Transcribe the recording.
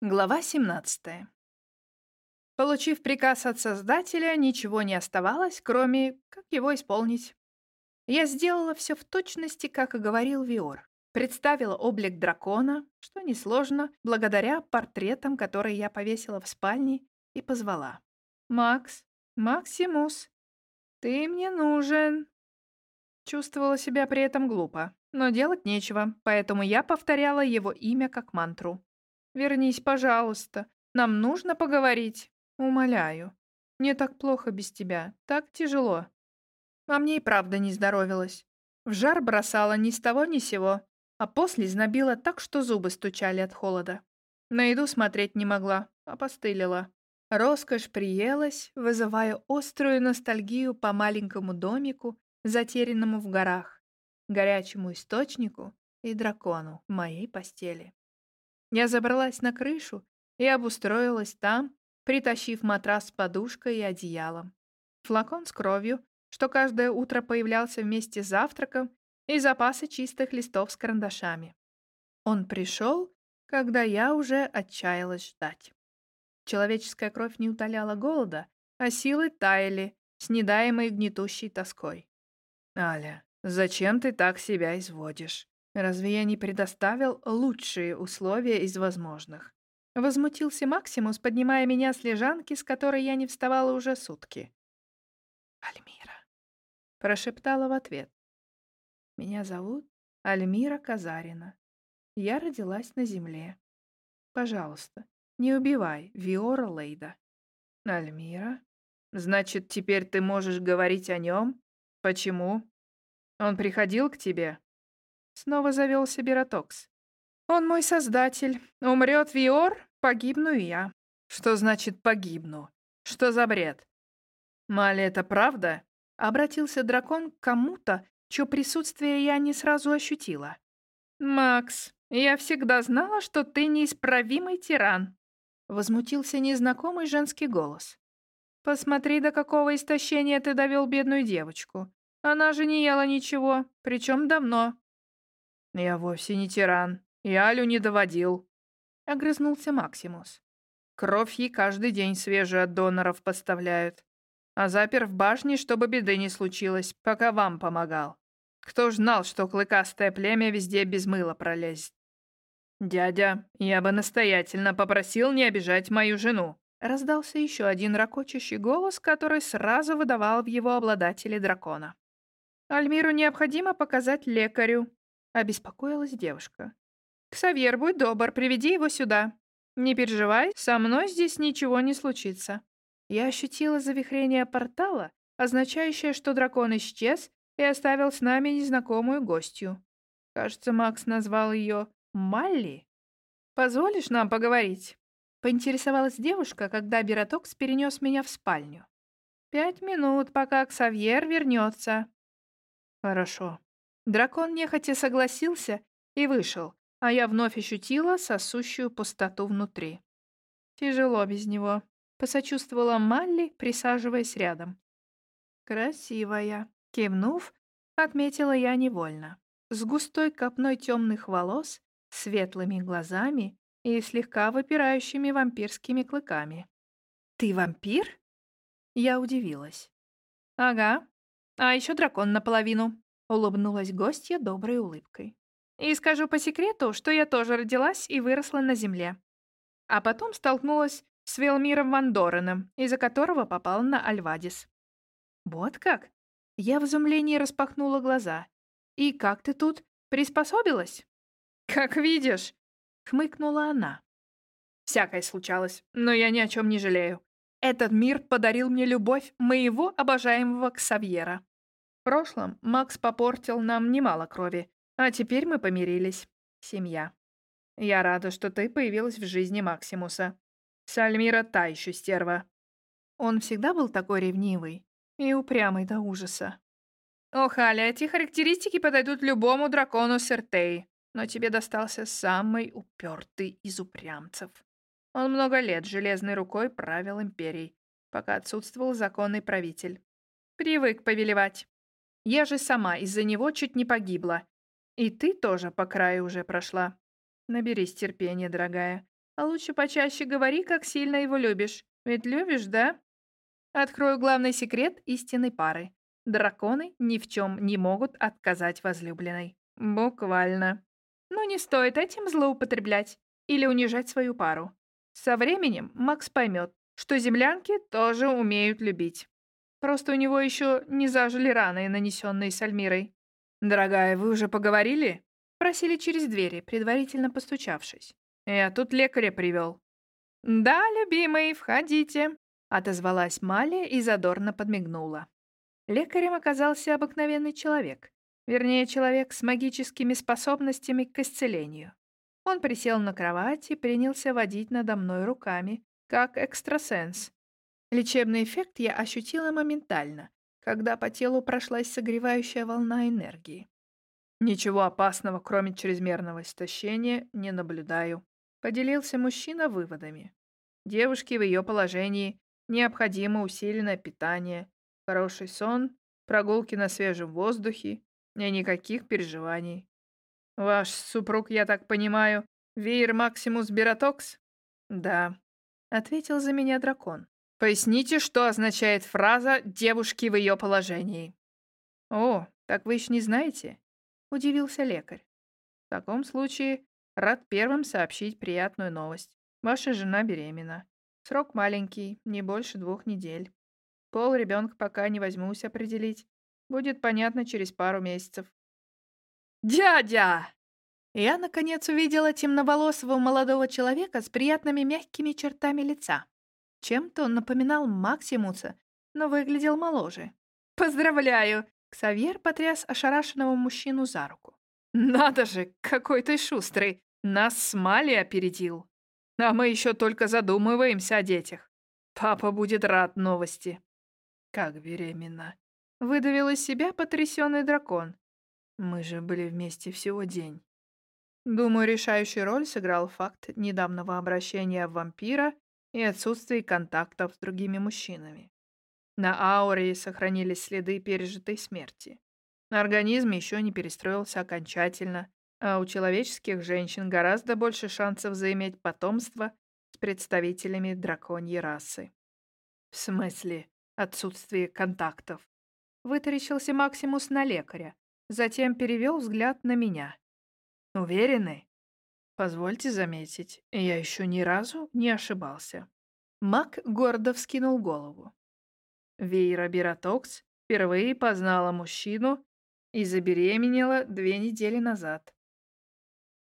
Глава 17. Получив приказ от Создателя, ничего не оставалось, кроме как его исполнить. Я сделала все в точности, как и говорил Виор. Представила облик дракона, что несложно, благодаря портретам, которые я повесила в спальне, и позвала. «Макс, Максимус, ты мне нужен». Чувствовала себя при этом глупо, но делать нечего, поэтому я повторяла его имя как мантру. Вернись, пожалуйста. Нам нужно поговорить. Умоляю. Мне так плохо без тебя. Так тяжело. А мне и правда не здоровилось. В жар бросала ни с того ни сего, а после знобила так, что зубы стучали от холода. На еду смотреть не могла, опостылила. Роскошь приелась, вызывая острую ностальгию по маленькому домику, затерянному в горах, горячему источнику и дракону в моей постели. Я забралась на крышу и обустроилась там, притащив матрас с подушкой и одеялом. Флакон с кровью, что каждое утро появлялся вместе с завтраком, и запасы чистых листов с карандашами. Он пришел, когда я уже отчаялась ждать. Человеческая кровь не утоляла голода, а силы таяли, снедаемой гнетущей тоской. «Аля, зачем ты так себя изводишь?» Разве я не предоставил лучшие условия из возможных? Возмутился Максимус, поднимая меня с лежанки, с которой я не вставала уже сутки. «Альмира», — прошептала в ответ. «Меня зовут Альмира Казарина. Я родилась на земле. Пожалуйста, не убивай Виора Лейда». «Альмира? Значит, теперь ты можешь говорить о нем? Почему? Он приходил к тебе?» Снова завелся Бератокс. «Он мой создатель. Умрет Виор, погибну и я». «Что значит погибну? Что за бред?» «Мали, это правда?» Обратился дракон к кому-то, чье присутствие я не сразу ощутила. «Макс, я всегда знала, что ты неисправимый тиран», — возмутился незнакомый женский голос. «Посмотри, до какого истощения ты довел бедную девочку. Она же не ела ничего, причем давно. «Я вовсе не тиран. И Алю не доводил», — огрызнулся Максимус. «Кровь ей каждый день свежую от доноров поставляют. А запер в башне, чтобы беды не случилось, пока вам помогал. Кто ж знал, что клыкастое племя везде без мыла пролезет?» «Дядя, я бы настоятельно попросил не обижать мою жену», раздался еще один ракочущий голос, который сразу выдавал в его обладателе дракона. «Альмиру необходимо показать лекарю», Обеспокоилась девушка. «Ксавьер, будь добр, приведи его сюда. Не переживай, со мной здесь ничего не случится». Я ощутила завихрение портала, означающее, что дракон исчез и оставил с нами незнакомую гостью. Кажется, Макс назвал ее Малли. «Позволишь нам поговорить?» Поинтересовалась девушка, когда Бератокс перенес меня в спальню. «Пять минут, пока Ксавьер вернется». «Хорошо», Дракон нехотя согласился и вышел, а я вновь ощутила сосущую пустоту внутри. Тяжело без него, посочувствовала Малли, присаживаясь рядом. «Красивая», — кивнув, отметила я невольно. С густой копной темных волос, светлыми глазами и слегка выпирающими вампирскими клыками. «Ты вампир?» Я удивилась. «Ага. А еще дракон наполовину», Улыбнулась гостья доброй улыбкой. И скажу по секрету, что я тоже родилась и выросла на земле. А потом столкнулась с Велмиром Вандореном, из-за которого попала на Альвадис. Вот как? Я в изумлении распахнула глаза. И как ты тут приспособилась? Как видишь, хмыкнула она. Всякое случалось, но я ни о чем не жалею. Этот мир подарил мне любовь моего обожаемого Ксавьера прошлом Макс попортил нам немало крови, а теперь мы помирились. Семья. Я рада, что ты появилась в жизни Максимуса. Сальмира та еще стерва. Он всегда был такой ревнивый и упрямый до ужаса. Ох, Аля, эти характеристики подойдут любому дракону Сертей, но тебе достался самый упертый из упрямцев. Он много лет железной рукой правил империей, пока отсутствовал законный правитель. Привык повелевать. Я же сама из-за него чуть не погибла. И ты тоже по краю уже прошла. Наберись терпения, дорогая. А лучше почаще говори, как сильно его любишь. Ведь любишь, да? Открою главный секрет истинной пары. Драконы ни в чем не могут отказать возлюбленной. Буквально. Но не стоит этим злоупотреблять или унижать свою пару. Со временем Макс поймет, что землянки тоже умеют любить. Просто у него еще не зажили раны, нанесенные Сальмирой. «Дорогая, вы уже поговорили?» Просили через двери, предварительно постучавшись. «Я тут лекаря привел». «Да, любимый, входите», — отозвалась Малия и задорно подмигнула. Лекарем оказался обыкновенный человек. Вернее, человек с магическими способностями к исцелению. Он присел на кровать и принялся водить надо мной руками, как экстрасенс. Лечебный эффект я ощутила моментально, когда по телу прошлась согревающая волна энергии. Ничего опасного, кроме чрезмерного истощения, не наблюдаю. Поделился мужчина выводами. Девушке в ее положении необходимо усиленное питание, хороший сон, прогулки на свежем воздухе и никаких переживаний. Ваш супруг, я так понимаю, Веер Максимус Бератокс? Да, ответил за меня дракон. Поясните, что означает фраза «девушки в ее положении». О, так вы еще не знаете? Удивился лекарь. В таком случае рад первым сообщить приятную новость. Ваша жена беременна. Срок маленький, не больше двух недель. Пол ребенка пока не возьмусь определить. Будет понятно через пару месяцев. «Дядя!» Я, наконец, увидела темноволосого молодого человека с приятными мягкими чертами лица. Чем-то он напоминал Максимуса, но выглядел моложе. «Поздравляю!» Ксавьер потряс ошарашенного мужчину за руку. «Надо же, какой ты шустрый! Нас с Мали опередил! А мы еще только задумываемся о детях. Папа будет рад новости!» «Как беременна!» Выдавил из себя потрясенный дракон. Мы же были вместе всего день. Думаю, решающую роль сыграл факт недавнего обращения вампира и отсутствие контактов с другими мужчинами. На ауре сохранились следы пережитой смерти. Организм еще не перестроился окончательно, а у человеческих женщин гораздо больше шансов заиметь потомство с представителями драконьей расы. В смысле отсутствие контактов? Вытаращился Максимус на лекаря, Затем перевел взгляд на меня. «Уверены?» «Позвольте заметить, я еще ни разу не ошибался». Мак гордо вскинул голову. Вейра Биратокс впервые познала мужчину и забеременела две недели назад.